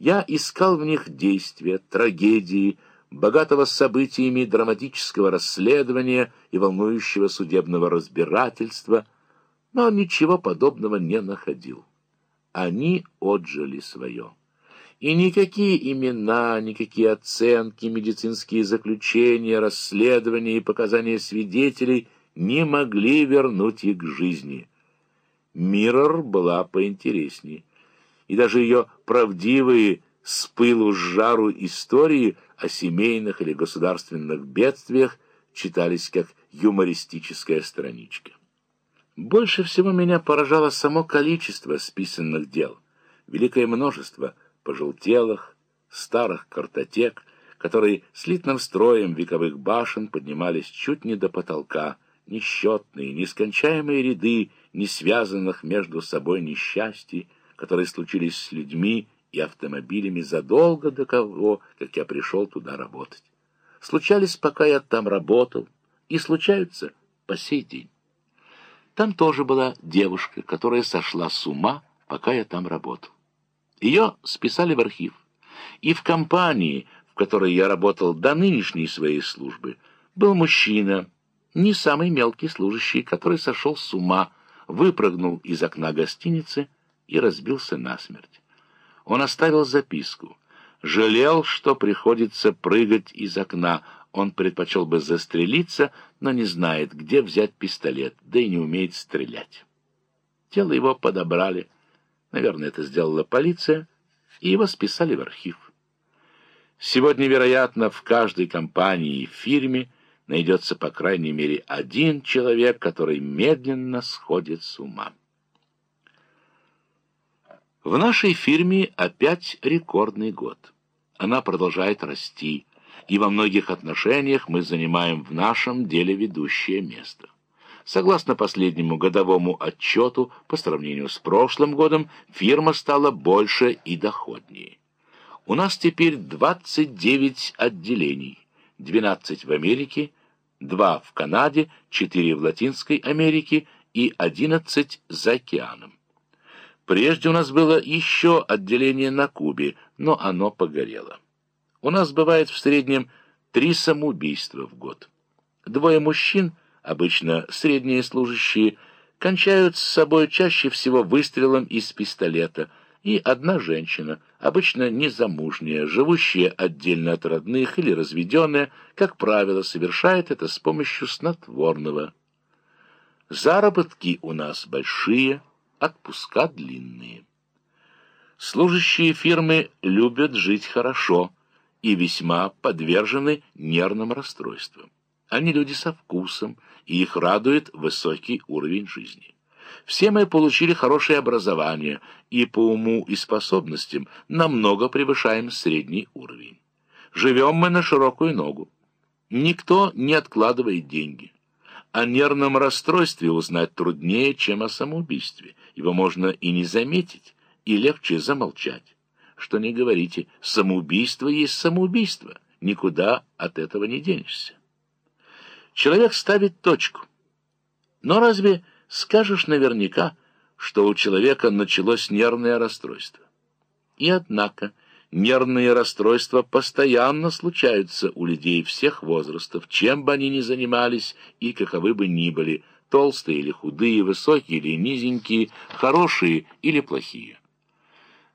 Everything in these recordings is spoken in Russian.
Я искал в них действия, трагедии, богатого событиями драматического расследования и волнующего судебного разбирательства, но ничего подобного не находил. Они отжили свое. И никакие имена, никакие оценки, медицинские заключения, расследования и показания свидетелей не могли вернуть их к жизни. Миррор была поинтереснее, и даже ее правдивые с пылу с жару истории о семейных или государственных бедствиях читались как юмористическая страничка. Больше всего меня поражало само количество списанных дел, великое множество – пожелтелых, старых картотек, которые слитным строем вековых башен поднимались чуть не до потолка, несчетные, нескончаемые ряды не связанных между собой несчастий, которые случились с людьми и автомобилями задолго до того, как я пришел туда работать. Случались, пока я там работал, и случаются по сей день. Там тоже была девушка, которая сошла с ума, пока я там работал. Ее списали в архив. И в компании, в которой я работал до нынешней своей службы, был мужчина, не самый мелкий служащий, который сошел с ума, выпрыгнул из окна гостиницы и разбился насмерть. Он оставил записку. Жалел, что приходится прыгать из окна. Он предпочел бы застрелиться, но не знает, где взять пистолет, да и не умеет стрелять. Тело его подобрали, Наверное, это сделала полиция, и его списали в архив. Сегодня, вероятно, в каждой компании и фирме найдется по крайней мере один человек, который медленно сходит с ума. В нашей фирме опять рекордный год. Она продолжает расти, и во многих отношениях мы занимаем в нашем деле ведущее место. Согласно последнему годовому отчету, по сравнению с прошлым годом, фирма стала больше и доходнее. У нас теперь 29 отделений, 12 в Америке, 2 в Канаде, 4 в Латинской Америке и 11 за океаном. Прежде у нас было еще отделение на Кубе, но оно погорело. У нас бывает в среднем три самоубийства в год. Двое мужчин – обычно средние служащие, кончают с собой чаще всего выстрелом из пистолета, и одна женщина, обычно незамужняя, живущая отдельно от родных или разведенная, как правило, совершает это с помощью снотворного. Заработки у нас большие, отпуска длинные. Служащие фирмы любят жить хорошо и весьма подвержены нервным расстройствам. Они люди со вкусом, и их радует высокий уровень жизни. Все мы получили хорошее образование и по уму и способностям намного превышаем средний уровень. Живем мы на широкую ногу. Никто не откладывает деньги. О нервном расстройстве узнать труднее, чем о самоубийстве. Его можно и не заметить, и легче замолчать. Что не говорите, самоубийство есть самоубийство. Никуда от этого не денешься. Человек ставит точку. Но разве скажешь наверняка, что у человека началось нервное расстройство? И однако нервные расстройства постоянно случаются у людей всех возрастов, чем бы они ни занимались и каковы бы ни были, толстые или худые, высокие или низенькие, хорошие или плохие.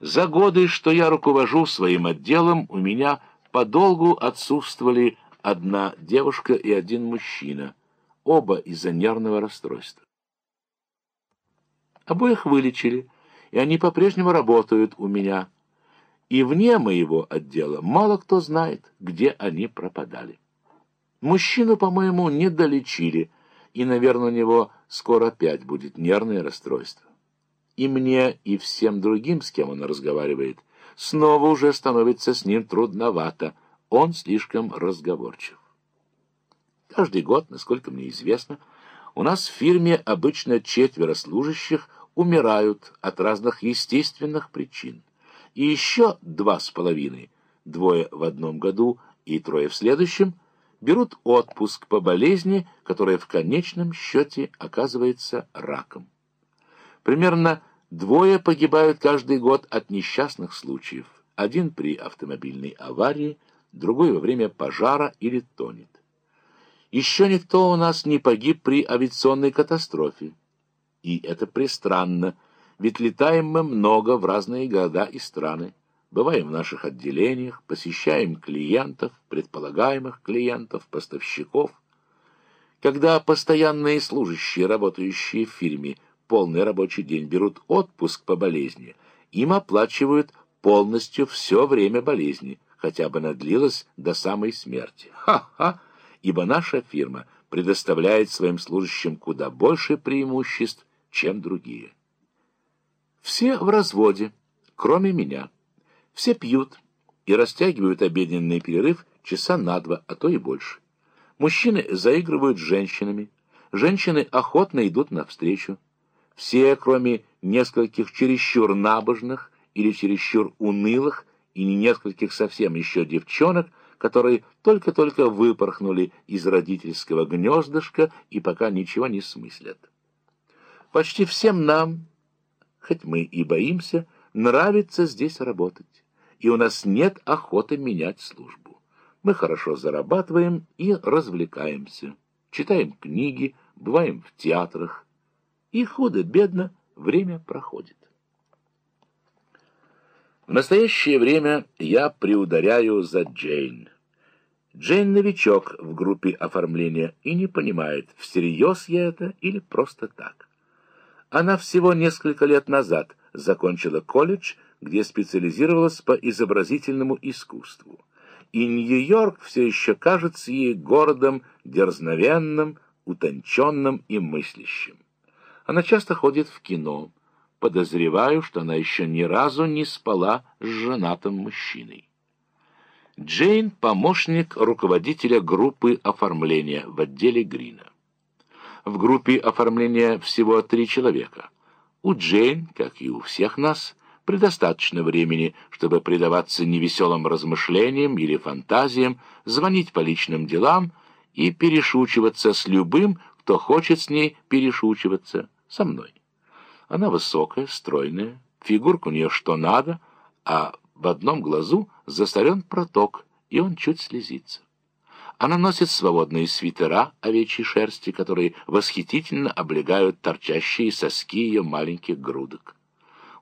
За годы, что я руковожу своим отделом, у меня подолгу отсутствовали одна девушка и один мужчина, оба из-за нервного расстройства. Обоих вылечили, и они по-прежнему работают у меня. И вне моего отдела мало кто знает, где они пропадали. Мужчину, по-моему, не долечили, и, наверное, у него скоро опять будет нервное расстройство. И мне, и всем другим, с кем он разговаривает, снова уже становится с ним трудновато, он слишком разговорчив. Каждый год, насколько мне известно, у нас в фирме обычно четверо служащих умирают от разных естественных причин. И еще два с половиной, двое в одном году и трое в следующем, берут отпуск по болезни, которая в конечном счете оказывается раком. Примерно двое погибают каждый год от несчастных случаев, один при автомобильной аварии, другой во время пожара или тонет. Еще никто у нас не погиб при авиационной катастрофе. И это пристранно, ведь летаем мы много в разные города и страны. Бываем в наших отделениях, посещаем клиентов, предполагаемых клиентов, поставщиков. Когда постоянные служащие, работающие в фирме, полный рабочий день берут отпуск по болезни, им оплачивают полностью все время болезни, хотя бы она длилась до самой смерти. Ха-ха! ибо наша фирма предоставляет своим служащим куда больше преимуществ, чем другие. Все в разводе, кроме меня. Все пьют и растягивают обеденный перерыв часа на два, а то и больше. Мужчины заигрывают с женщинами, женщины охотно идут навстречу. Все, кроме нескольких чересчур набожных или чересчур унылых и нескольких совсем еще девчонок, которые только-только выпорхнули из родительского гнездышка и пока ничего не смыслят. Почти всем нам, хоть мы и боимся, нравится здесь работать, и у нас нет охоты менять службу. Мы хорошо зарабатываем и развлекаемся, читаем книги, бываем в театрах, и худо-бедно время проходит. В настоящее время я приударяю за Джейн. Джейн новичок в группе оформления и не понимает, всерьез я это или просто так. Она всего несколько лет назад закончила колледж, где специализировалась по изобразительному искусству. И Нью-Йорк все еще кажется ей городом дерзновенным, утонченным и мыслящим. Она часто ходит в кино. Подозреваю, что она еще ни разу не спала с женатым мужчиной. Джейн – помощник руководителя группы оформления в отделе Грина. В группе оформления всего три человека. У Джейн, как и у всех нас, предостаточно времени, чтобы предаваться невеселым размышлениям или фантазиям, звонить по личным делам и перешучиваться с любым, кто хочет с ней перешучиваться, со мной. Она высокая, стройная, фигурка у нее что надо, а в одном глазу засорен проток, и он чуть слезится. Она носит свободные свитера овечьей шерсти, которые восхитительно облегают торчащие соски ее маленьких грудок.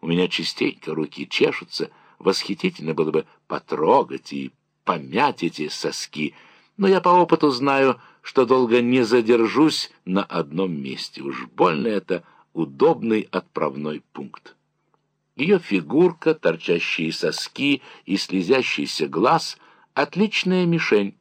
У меня частенько руки чешутся, восхитительно было бы потрогать и помять эти соски, но я по опыту знаю, что долго не задержусь на одном месте. Уж больно это удобный отправной пункт. Ее фигурка, торчащие соски и слезящийся глаз — отличная мишень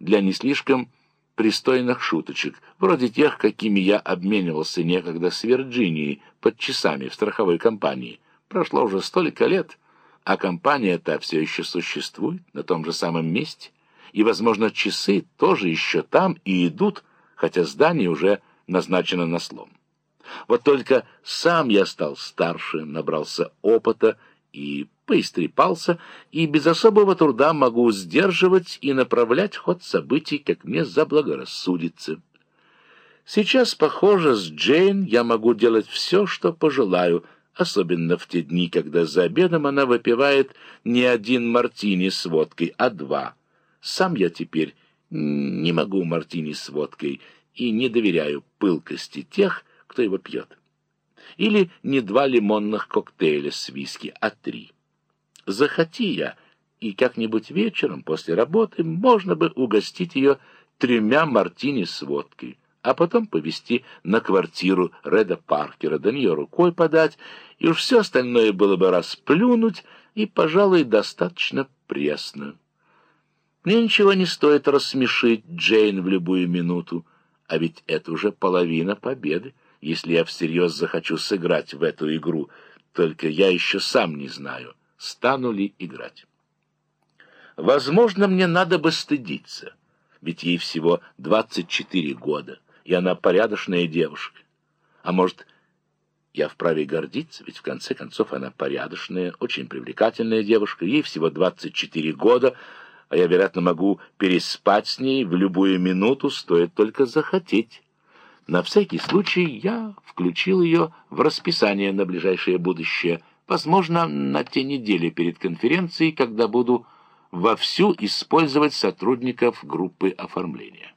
для не слишком пристойных шуточек, вроде тех, какими я обменивался некогда с Вирджинией под часами в страховой компании. Прошло уже столько лет, а компания-то все еще существует на том же самом месте, и, возможно, часы тоже еще там и идут, хотя здание уже назначено на слом. Вот только сам я стал старше, набрался опыта и поистрепался, и без особого труда могу сдерживать и направлять ход событий, как мне заблагорассудится. Сейчас, похоже, с Джейн я могу делать все, что пожелаю, особенно в те дни, когда за обедом она выпивает не один мартини с водкой, а два. Сам я теперь не могу мартини с водкой и не доверяю пылкости тех, кто его пьет. Или не два лимонных коктейля с виски, а три. Захоти я, и как-нибудь вечером после работы можно бы угостить ее тремя мартини с водкой, а потом повезти на квартиру Реда Паркера, до нее рукой подать, и уж все остальное было бы расплюнуть, и, пожалуй, достаточно пресно. Мне ничего не стоит рассмешить Джейн в любую минуту, а ведь это уже половина победы если я всерьез захочу сыграть в эту игру, только я еще сам не знаю, стану ли играть. Возможно, мне надо бы стыдиться, ведь ей всего 24 года, и она порядочная девушка. А может, я вправе гордиться, ведь в конце концов она порядочная, очень привлекательная девушка, ей всего 24 года, а я, вероятно, могу переспать с ней в любую минуту, стоит только захотеть. На всякий случай я включил ее в расписание на ближайшее будущее. Возможно, на те недели перед конференцией, когда буду вовсю использовать сотрудников группы оформления.